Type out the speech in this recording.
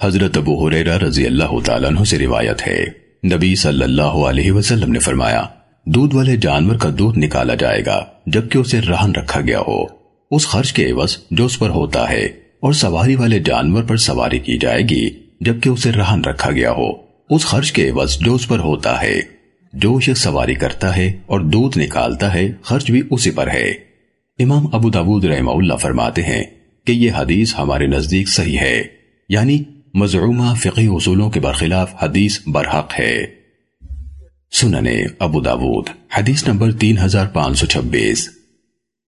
حضرت ابو حریرہ رضی اللہ تعالیٰ عنہ سے روایت ہے۔ نبی صلی اللہ علیہ وسلم نے فرمایا، دودھ والے جانور کا دودھ نکالا جائے گا، جبکہ اسے رہن رکھا گیا ہو۔ اس خرچ کے عوض جو اس پر ہوتا ہے، اور سواری والے جانور پر سواری کی جائے گی، جبکہ اسے رہن رکھا گیا ہو۔ اس خرچ کے عوض جو اس پر ہوتا ہے، جو شخص سواری کرتا ہے اور دودھ نکالتا ہے، خرچ بھی اسی پر ہے۔ امام ابو داود رحمہ اللہ فرماتے ہیں کہ یہ حدیث ہمارے نزدیک صحیح ہے یعنی ہمارے مزعومہ فقی اصولوں کے برخلاف حدیث برحق ہے۔ سننے ابو داود حدیث نمبر